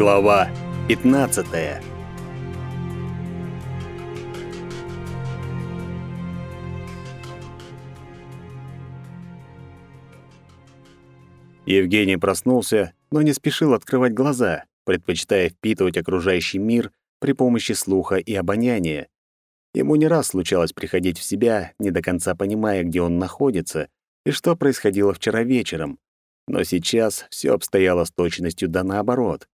Глава 15. Евгений проснулся, но не спешил открывать глаза, предпочитая впитывать окружающий мир при помощи слуха и обоняния. Ему не раз случалось приходить в себя, не до конца понимая, где он находится и что происходило вчера вечером. Но сейчас все обстояло с точностью да наоборот.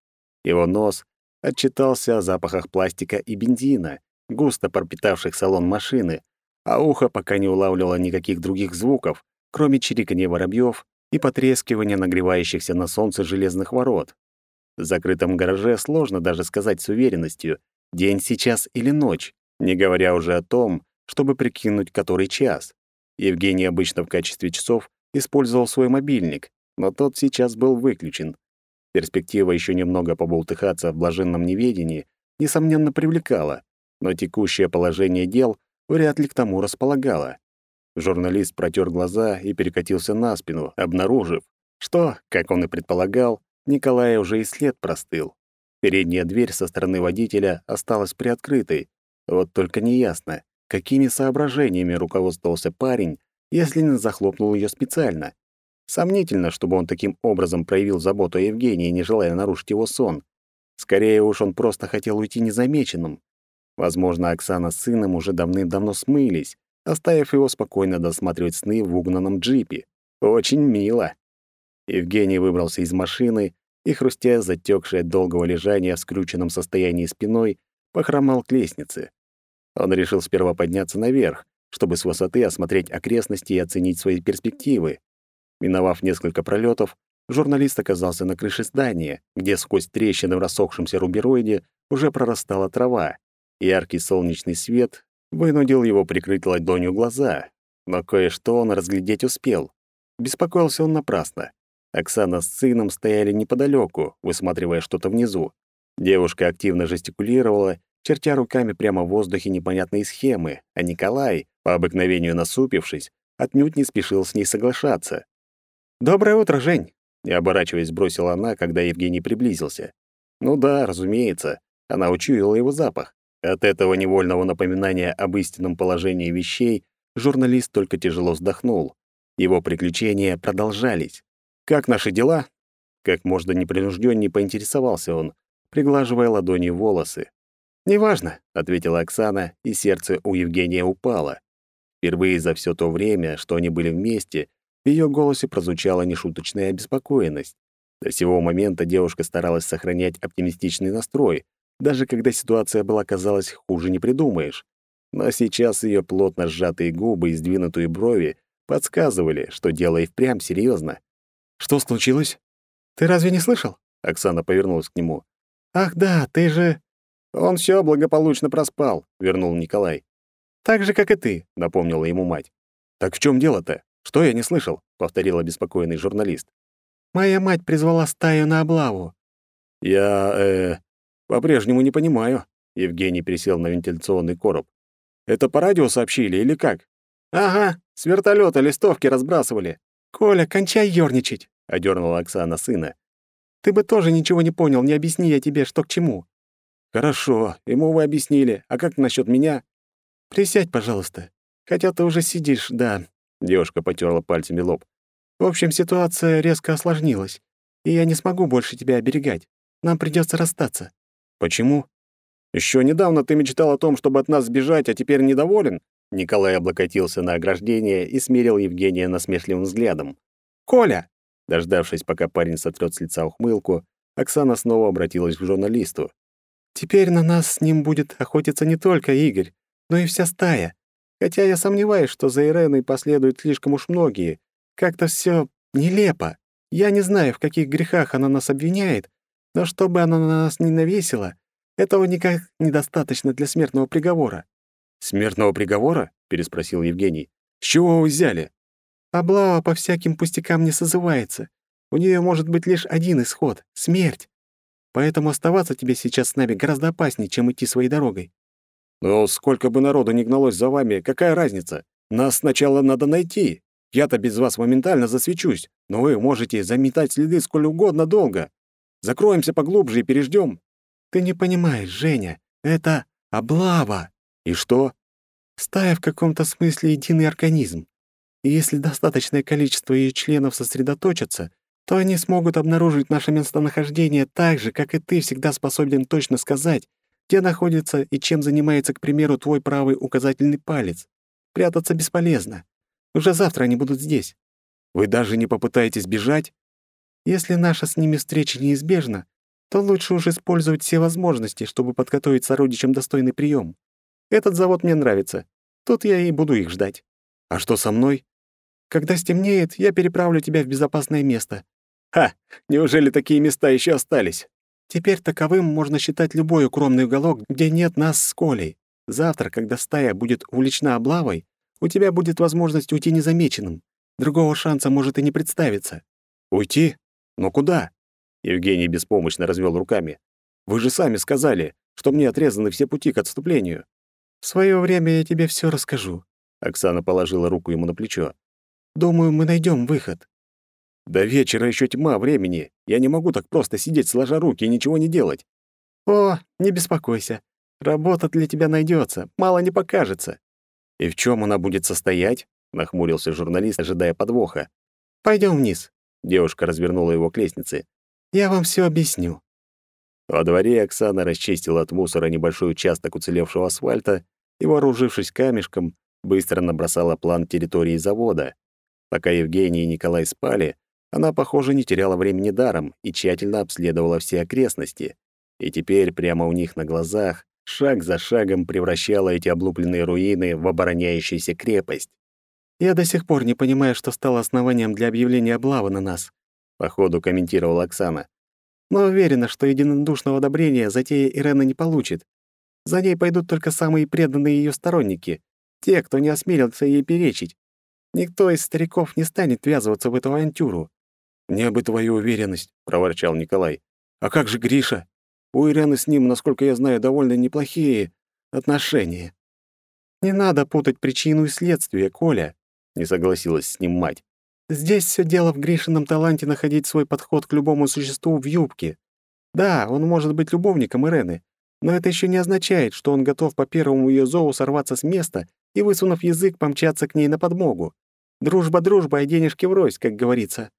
Его нос отчитался о запахах пластика и бензина, густо пропитавших салон машины, а ухо пока не улавливало никаких других звуков, кроме чириканья воробьев и потрескивания нагревающихся на солнце железных ворот. В закрытом гараже сложно даже сказать с уверенностью, день сейчас или ночь, не говоря уже о том, чтобы прикинуть, который час. Евгений обычно в качестве часов использовал свой мобильник, но тот сейчас был выключен. Перспектива еще немного поболтыхаться в блаженном неведении, несомненно, привлекала, но текущее положение дел вряд ли к тому располагало. Журналист протер глаза и перекатился на спину, обнаружив, что, как он и предполагал, Николая уже и след простыл. Передняя дверь со стороны водителя осталась приоткрытой, вот только неясно, какими соображениями руководствовался парень, если не захлопнул ее специально. Сомнительно, чтобы он таким образом проявил заботу о Евгении, не желая нарушить его сон. Скорее уж он просто хотел уйти незамеченным. Возможно, Оксана с сыном уже давным-давно смылись, оставив его спокойно досматривать сны в угнанном джипе. Очень мило. Евгений выбрался из машины и, хрустя затекшее от долгого лежания в скрюченном состоянии спиной, похромал к лестнице. Он решил сперва подняться наверх, чтобы с высоты осмотреть окрестности и оценить свои перспективы. Миновав несколько пролетов, журналист оказался на крыше здания, где сквозь трещины в рассохшемся рубероиде уже прорастала трава. Яркий солнечный свет вынудил его прикрыть ладонью глаза, но кое-что он разглядеть успел. Беспокоился он напрасно. Оксана с сыном стояли неподалеку, высматривая что-то внизу. Девушка активно жестикулировала, чертя руками прямо в воздухе непонятные схемы, а Николай, по обыкновению насупившись, отнюдь не спешил с ней соглашаться. «Доброе утро, Жень!» — не оборачиваясь, бросила она, когда Евгений приблизился. Ну да, разумеется, она учуяла его запах. От этого невольного напоминания об истинном положении вещей журналист только тяжело вздохнул. Его приключения продолжались. «Как наши дела?» Как можно непринуждённей поинтересовался он, приглаживая ладонью волосы. «Неважно», — ответила Оксана, и сердце у Евгения упало. Впервые за все то время, что они были вместе, в её голосе прозвучала нешуточная обеспокоенность. До сего момента девушка старалась сохранять оптимистичный настрой, даже когда ситуация была, казалось, хуже не придумаешь. Но сейчас её плотно сжатые губы и сдвинутые брови подсказывали, что дело и впрямь серьезно. Что случилось? Ты разве не слышал? Оксана повернулась к нему. Ах, да, ты же Он все благополучно проспал, вернул Николай. Так же, как и ты, напомнила ему мать. Так в чем дело-то? Что я не слышал? повторил обеспокоенный журналист. Моя мать призвала стаю на облаву. Я э по-прежнему не понимаю. Евгений присел на вентиляционный короб. Это по радио сообщили или как? Ага, с вертолета листовки разбрасывали. «Коля, кончай ёрничать!» — одернула Оксана сына. «Ты бы тоже ничего не понял, не объясни я тебе, что к чему». «Хорошо, ему вы объяснили. А как насчет меня?» «Присядь, пожалуйста. Хотя ты уже сидишь, да». Девушка потерла пальцами лоб. «В общем, ситуация резко осложнилась, и я не смогу больше тебя оберегать. Нам придется расстаться». «Почему?» Еще недавно ты мечтал о том, чтобы от нас сбежать, а теперь недоволен?» Николай облокотился на ограждение и смерил Евгения насмешливым взглядом. «Коля!» Дождавшись, пока парень сотрет с лица ухмылку, Оксана снова обратилась к журналисту. «Теперь на нас с ним будет охотиться не только Игорь, но и вся стая. Хотя я сомневаюсь, что за Иреной последуют слишком уж многие. Как-то все нелепо. Я не знаю, в каких грехах она нас обвиняет, но чтобы она на нас не навесила, этого никак недостаточно для смертного приговора. «Смертного приговора?» — переспросил Евгений. «С чего вы взяли?» «Облава по всяким пустякам не созывается. У нее может быть лишь один исход — смерть. Поэтому оставаться тебе сейчас с нами гораздо опаснее, чем идти своей дорогой». «Но сколько бы народу ни гналось за вами, какая разница? Нас сначала надо найти. Я-то без вас моментально засвечусь, но вы можете заметать следы сколь угодно долго». Закроемся поглубже и переждем. Ты не понимаешь, Женя, это облава. И что? Стая в каком-то смысле единый организм. И если достаточное количество ее членов сосредоточатся, то они смогут обнаружить наше местонахождение так же, как и ты всегда способен точно сказать, где находится и чем занимается, к примеру, твой правый указательный палец. Прятаться бесполезно. Уже завтра они будут здесь. Вы даже не попытаетесь бежать? Если наша с ними встреча неизбежна, то лучше уж использовать все возможности, чтобы подготовить сородичам достойный прием. Этот завод мне нравится. Тут я и буду их ждать. А что со мной? Когда стемнеет, я переправлю тебя в безопасное место. Ха! Неужели такие места еще остались? Теперь таковым можно считать любой укромный уголок, где нет нас с Колей. Завтра, когда стая будет увлечена облавой, у тебя будет возможность уйти незамеченным. Другого шанса может и не представиться. Уйти? Но куда? Евгений беспомощно развел руками. Вы же сами сказали, что мне отрезаны все пути к отступлению. В свое время я тебе все расскажу. Оксана положила руку ему на плечо. Думаю, мы найдем выход. До вечера еще тьма времени. Я не могу так просто сидеть сложа руки и ничего не делать. О, не беспокойся. Работа для тебя найдется, мало не покажется. И в чем она будет состоять? нахмурился журналист, ожидая подвоха. Пойдем вниз. Девушка развернула его к лестнице. Я вам все объясню. Во дворе Оксана расчистила от мусора небольшой участок уцелевшего асфальта и, вооружившись камешком, быстро набросала план территории завода. Пока Евгений и Николай спали, она, похоже, не теряла времени даром и тщательно обследовала все окрестности. И теперь прямо у них на глазах, шаг за шагом превращала эти облупленные руины в обороняющуюся крепость. «Я до сих пор не понимаю, что стало основанием для объявления облавы на нас», — походу комментировала Оксана. «Но уверена, что единодушного одобрения затея Ирена не получит. За ней пойдут только самые преданные ее сторонники, те, кто не осмелился ей перечить. Никто из стариков не станет ввязываться в эту авантюру. «Мне бы твою уверенность», — проворчал Николай. «А как же Гриша? У Ирены с ним, насколько я знаю, довольно неплохие отношения». «Не надо путать причину и следствие, Коля», — не согласилась с ним мать. «Здесь все дело в Гришином таланте находить свой подход к любому существу в юбке. Да, он может быть любовником Ирены, но это еще не означает, что он готов по первому ее зову сорваться с места и, высунув язык, помчаться к ней на подмогу. Дружба дружба, а денежки врозь, как говорится.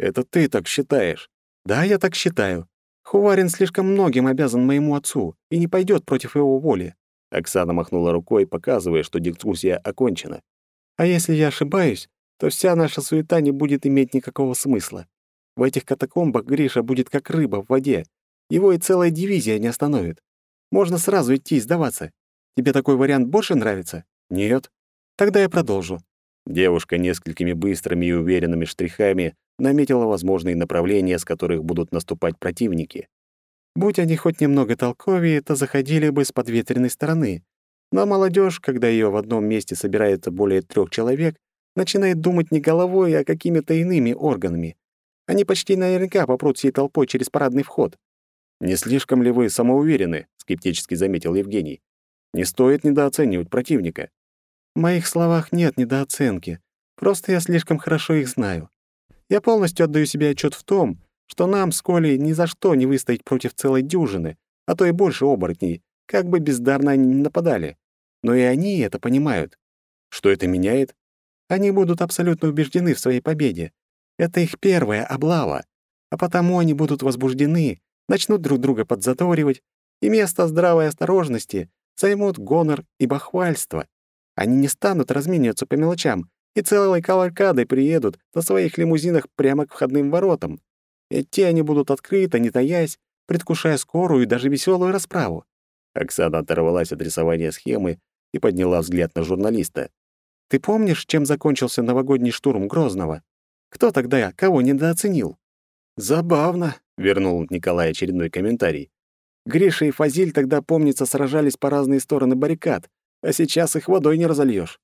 Это ты так считаешь? Да, я так считаю. Хуварин слишком многим обязан моему отцу и не пойдет против его воли. Оксана махнула рукой, показывая, что дискуссия окончена. А если я ошибаюсь, то вся наша суета не будет иметь никакого смысла. В этих катакомбах Гриша будет как рыба в воде. Его и целая дивизия не остановит. Можно сразу идти и сдаваться. Тебе такой вариант больше нравится? Нет. Тогда я продолжу. Девушка несколькими быстрыми и уверенными штрихами наметила возможные направления, с которых будут наступать противники. Будь они хоть немного толковее, то заходили бы с подветренной стороны. Но молодежь, когда ее в одном месте собирается более трех человек, начинает думать не головой, а какими-то иными органами. Они почти наверняка попрут всей толпой через парадный вход. «Не слишком ли вы самоуверены?» — скептически заметил Евгений. «Не стоит недооценивать противника». В моих словах нет недооценки. Просто я слишком хорошо их знаю. Я полностью отдаю себе отчет в том, что нам с Колей ни за что не выстоять против целой дюжины, а то и больше оборотней, как бы бездарно они ни нападали. Но и они это понимают. Что это меняет? Они будут абсолютно убеждены в своей победе. Это их первая облава. А потому они будут возбуждены, начнут друг друга подзадоривать, и место здравой осторожности займут гонор и бахвальство. Они не станут размениваться по мелочам, и целой кавалькадой приедут на своих лимузинах прямо к входным воротам. Идти они будут открыто, не таясь, предвкушая скорую и даже веселую расправу. Оксана оторвалась от рисования схемы и подняла взгляд на журналиста. «Ты помнишь, чем закончился новогодний штурм Грозного? Кто тогда кого недооценил?» «Забавно», — вернул Николай очередной комментарий. «Гриша и Фазиль тогда, помнится, сражались по разные стороны баррикад, а сейчас их водой не разольешь.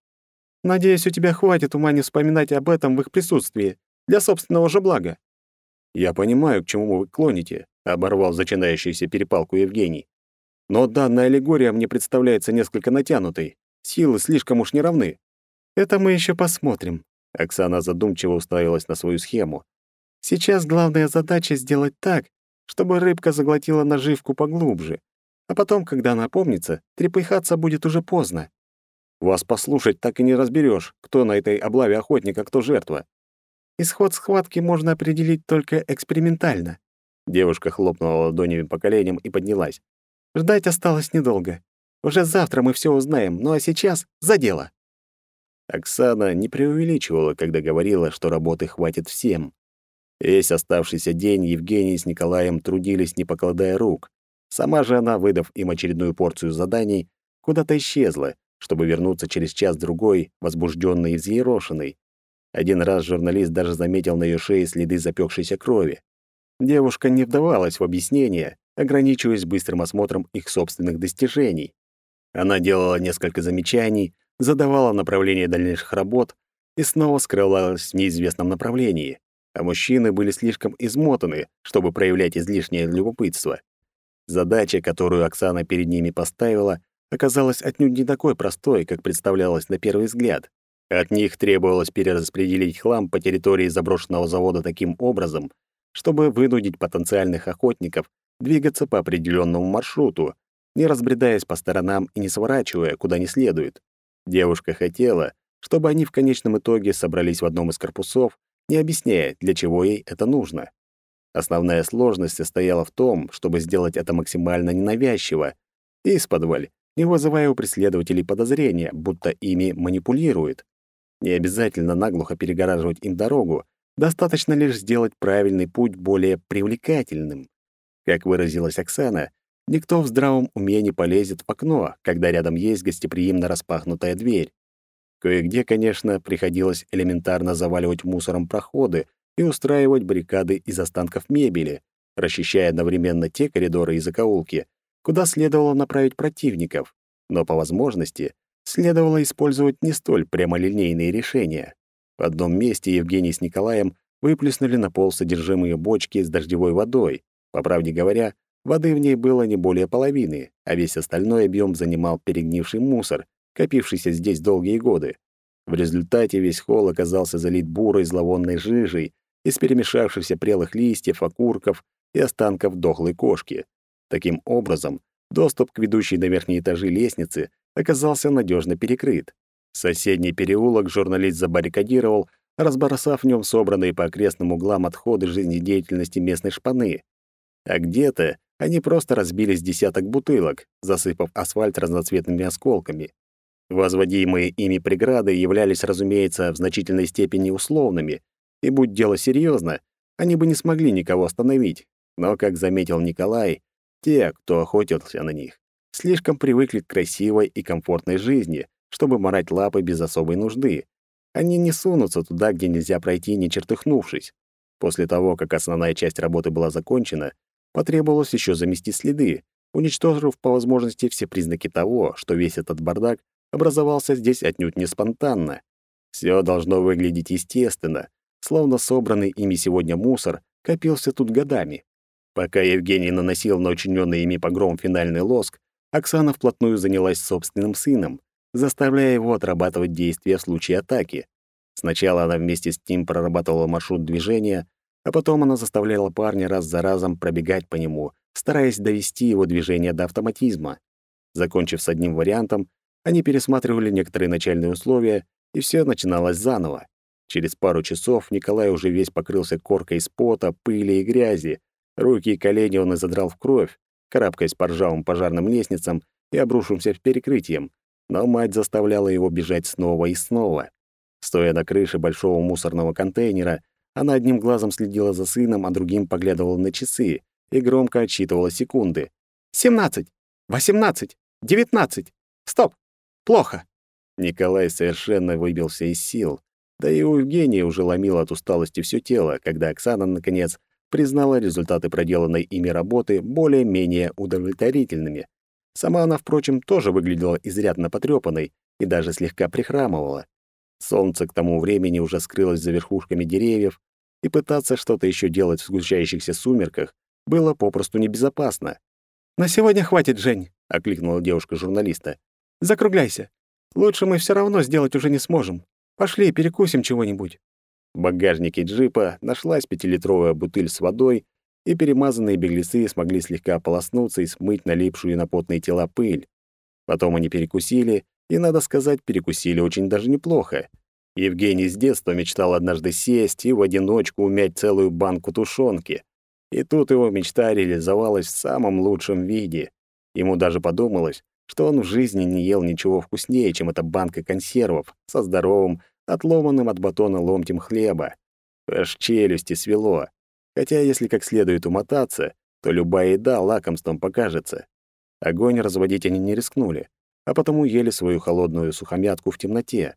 Надеюсь, у тебя хватит ума не вспоминать об этом в их присутствии, для собственного же блага». «Я понимаю, к чему вы клоните», — оборвал зачинающуюся перепалку Евгений. «Но данная аллегория мне представляется несколько натянутой. Силы слишком уж не равны». «Это мы еще посмотрим», — Оксана задумчиво уставилась на свою схему. «Сейчас главная задача — сделать так, чтобы рыбка заглотила наживку поглубже. А потом, когда она опомнится, трепыхаться будет уже поздно. Вас послушать так и не разберешь, кто на этой облаве охотник, а кто жертва. Исход схватки можно определить только экспериментально. Девушка хлопнула ладонями по коленям и поднялась. Ждать осталось недолго. Уже завтра мы все узнаем, ну а сейчас за дело. Оксана не преувеличивала, когда говорила, что работы хватит всем. Весь оставшийся день Евгений с Николаем трудились, не покладая рук. Сама же она, выдав им очередную порцию заданий, куда-то исчезла, чтобы вернуться через час-другой, возбужденный и взъерошенный. Один раз журналист даже заметил на ее шее следы запекшейся крови. Девушка не вдавалась в объяснения, ограничиваясь быстрым осмотром их собственных достижений. Она делала несколько замечаний, задавала направление дальнейших работ и снова скрывалась в неизвестном направлении, а мужчины были слишком измотаны, чтобы проявлять излишнее любопытство. Задача, которую Оксана перед ними поставила, оказалась отнюдь не такой простой, как представлялось на первый взгляд. От них требовалось перераспределить хлам по территории заброшенного завода таким образом, чтобы вынудить потенциальных охотников двигаться по определенному маршруту, не разбредаясь по сторонам и не сворачивая, куда не следует. Девушка хотела, чтобы они в конечном итоге собрались в одном из корпусов, не объясняя, для чего ей это нужно. Основная сложность состояла в том, чтобы сделать это максимально ненавязчиво, и исподволь, не вызывая у преследователей подозрения, будто ими манипулирует. Не обязательно наглухо перегораживать им дорогу, достаточно лишь сделать правильный путь более привлекательным. Как выразилась Оксана, никто в здравом уме не полезет в окно, когда рядом есть гостеприимно распахнутая дверь. Кое-где, конечно, приходилось элементарно заваливать мусором проходы и устраивать баррикады из останков мебели, расчищая одновременно те коридоры и закоулки, куда следовало направить противников, но по возможности следовало использовать не столь прямолинейные решения. В одном месте Евгений с Николаем выплеснули на пол содержимое бочки с дождевой водой. По правде говоря, воды в ней было не более половины, а весь остальной объем занимал перегнивший мусор, копившийся здесь долгие годы. В результате весь холл оказался залит бурой зловонной жижей из перемешавшихся прелых листьев, окурков и останков дохлой кошки. Таким образом, доступ к ведущей на верхние этажи лестницы оказался надежно перекрыт. Соседний переулок журналист забаррикадировал, разбросав в нем собранные по окрестным углам отходы жизнедеятельности местной шпаны. А где-то они просто разбили с десяток бутылок, засыпав асфальт разноцветными осколками. Возводимые ими преграды являлись, разумеется, в значительной степени условными, и будь дело серьезно, они бы не смогли никого остановить. Но, как заметил Николай, те, кто охотился на них, слишком привыкли к красивой и комфортной жизни, чтобы морать лапы без особой нужды. Они не сунутся туда, где нельзя пройти, не чертыхнувшись. После того, как основная часть работы была закончена, потребовалось еще замести следы, уничтожив по возможности все признаки того, что весь этот бардак образовался здесь отнюдь не спонтанно. Все должно выглядеть естественно, словно собранный ими сегодня мусор копился тут годами. Пока Евгений наносил на учиненный ими погром финальный лоск, Оксана вплотную занялась собственным сыном, заставляя его отрабатывать действия в случае атаки. Сначала она вместе с ним прорабатывала маршрут движения, а потом она заставляла парня раз за разом пробегать по нему, стараясь довести его движение до автоматизма. Закончив с одним вариантом, они пересматривали некоторые начальные условия, и все начиналось заново. Через пару часов Николай уже весь покрылся коркой из пота, пыли и грязи, Руки и колени он изодрал в кровь, карабкаясь по ржавым пожарным лестницам и обрушившимся перекрытием, но мать заставляла его бежать снова и снова. Стоя на крыше большого мусорного контейнера, она одним глазом следила за сыном, а другим поглядывала на часы и громко отсчитывала секунды. «Семнадцать! Восемнадцать! Девятнадцать! Стоп! Плохо!» Николай совершенно выбился из сил. Да и у Евгения уже ломило от усталости все тело, когда Оксана, наконец, признала результаты проделанной ими работы более-менее удовлетворительными. Сама она, впрочем, тоже выглядела изрядно потрёпанной и даже слегка прихрамывала. Солнце к тому времени уже скрылось за верхушками деревьев, и пытаться что-то еще делать в сгущающихся сумерках было попросту небезопасно. «На сегодня хватит, Жень», — окликнула девушка-журналиста. «Закругляйся. Лучше мы все равно сделать уже не сможем. Пошли, перекусим чего-нибудь». В багажнике джипа нашлась пятилитровая бутыль с водой и перемазанные беглецы смогли слегка ополоснуться и смыть налипшую на потные тела пыль. Потом они перекусили, и, надо сказать, перекусили очень даже неплохо. Евгений с детства мечтал однажды сесть и в одиночку умять целую банку тушенки. И тут его мечта реализовалась в самом лучшем виде. Ему даже подумалось, что он в жизни не ел ничего вкуснее, чем эта банка консервов со здоровым, отломанным от батона ломтем хлеба. Аж челюсти свело. Хотя, если как следует умотаться, то любая еда лакомством покажется. Огонь разводить они не рискнули, а потому ели свою холодную сухомятку в темноте.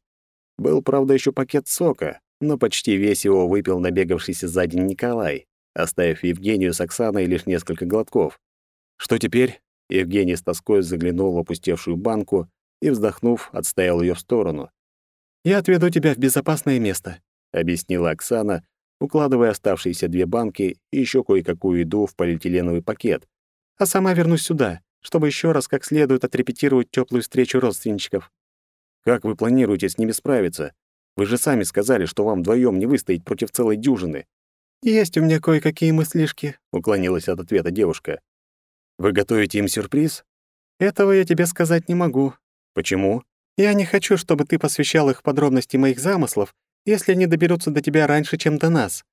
Был, правда, еще пакет сока, но почти весь его выпил набегавшийся за день Николай, оставив Евгению с Оксаной лишь несколько глотков. «Что теперь?» Евгений с тоской заглянул в опустевшую банку и, вздохнув, отставил ее в сторону. «Я отведу тебя в безопасное место», — объяснила Оксана, укладывая оставшиеся две банки и еще кое-какую еду в полиэтиленовый пакет. «А сама вернусь сюда, чтобы еще раз как следует отрепетировать теплую встречу родственничков». «Как вы планируете с ними справиться? Вы же сами сказали, что вам вдвоем не выстоять против целой дюжины». «Есть у меня кое-какие мыслишки», — уклонилась от ответа девушка. Вы готовите им сюрприз? Этого я тебе сказать не могу. Почему? Я не хочу, чтобы ты посвящал их подробности моих замыслов, если они доберутся до тебя раньше, чем до нас.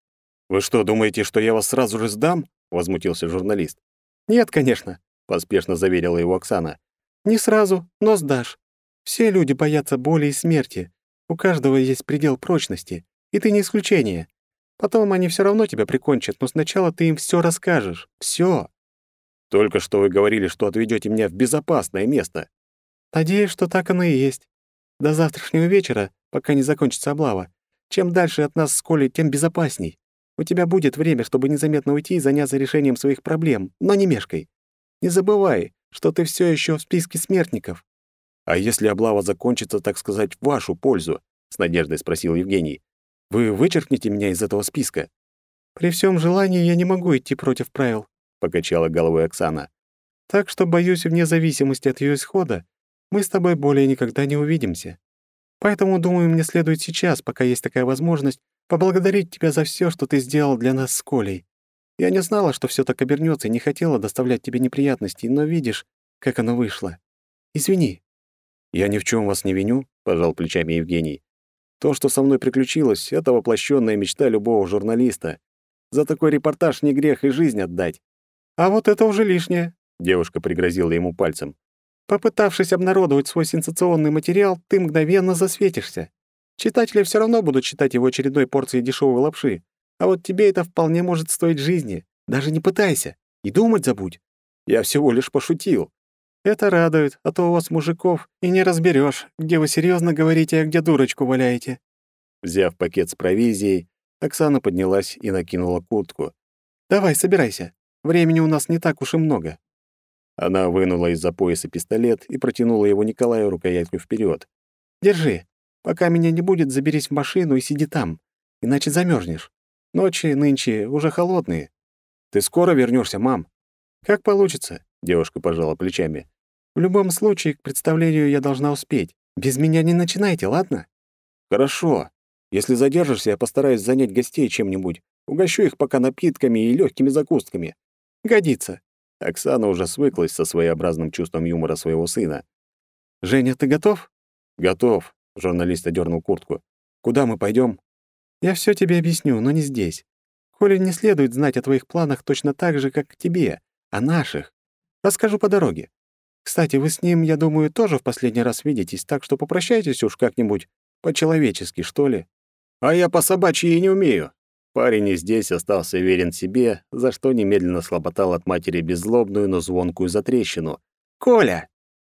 Вы что, думаете, что я вас сразу же сдам? возмутился журналист. Нет, конечно, поспешно заверила его Оксана. Не сразу, но сдашь. Все люди боятся боли и смерти. У каждого есть предел прочности, и ты не исключение. Потом они все равно тебя прикончат, но сначала ты им все расскажешь. Все. Только что вы говорили, что отведете меня в безопасное место. Надеюсь, что так оно и есть. До завтрашнего вечера, пока не закончится облава. Чем дальше от нас с Колей, тем безопасней. У тебя будет время, чтобы незаметно уйти и заняться решением своих проблем, но не мешкай. Не забывай, что ты все еще в списке смертников. А если облава закончится, так сказать, в вашу пользу? с надеждой спросил Евгений. Вы вычеркнете меня из этого списка? При всем желании я не могу идти против правил. — покачала головой Оксана. «Так что, боюсь, вне зависимости от ее исхода, мы с тобой более никогда не увидимся. Поэтому, думаю, мне следует сейчас, пока есть такая возможность, поблагодарить тебя за все, что ты сделал для нас с Колей. Я не знала, что все так обернется, и не хотела доставлять тебе неприятностей, но видишь, как оно вышло. Извини». «Я ни в чем вас не виню», — пожал плечами Евгений. «То, что со мной приключилось, — это воплощенная мечта любого журналиста. За такой репортаж не грех и жизнь отдать. «А вот это уже лишнее», — девушка пригрозила ему пальцем. «Попытавшись обнародовать свой сенсационный материал, ты мгновенно засветишься. Читатели все равно будут читать его очередной порцией дешевой лапши. А вот тебе это вполне может стоить жизни. Даже не пытайся. И думать забудь. Я всего лишь пошутил. Это радует, а то у вас, мужиков, и не разберешь, где вы серьезно говорите, а где дурочку валяете». Взяв пакет с провизией, Оксана поднялась и накинула куртку. «Давай, собирайся. Времени у нас не так уж и много». Она вынула из-за пояса пистолет и протянула его Николаю рукояткой вперед. «Держи. Пока меня не будет, заберись в машину и сиди там, иначе замерзнешь. Ночи нынче уже холодные. Ты скоро вернешься, мам?» «Как получится», — девушка пожала плечами. «В любом случае, к представлению я должна успеть. Без меня не начинайте, ладно?» «Хорошо. Если задержишься, я постараюсь занять гостей чем-нибудь. Угощу их пока напитками и легкими закусками. Годится. Оксана уже свыклась со своеобразным чувством юмора своего сына. «Женя, ты готов?» «Готов», — журналист одернул куртку. «Куда мы пойдем? «Я все тебе объясню, но не здесь. Коле не следует знать о твоих планах точно так же, как тебе, о наших. Расскажу по дороге. Кстати, вы с ним, я думаю, тоже в последний раз видитесь, так что попрощайтесь уж как-нибудь по-человечески, что ли». «А я по собачьи не умею», Парень и здесь остался верен себе, за что немедленно слоботал от матери беззлобную, но звонкую затрещину. «Коля!»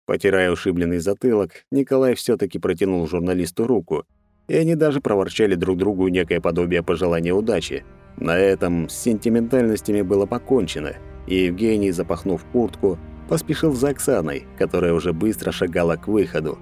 Потирая ушибленный затылок, Николай все таки протянул журналисту руку, и они даже проворчали друг другу некое подобие пожелания удачи. На этом с сентиментальностями было покончено, и Евгений, запахнув куртку, поспешил за Оксаной, которая уже быстро шагала к выходу.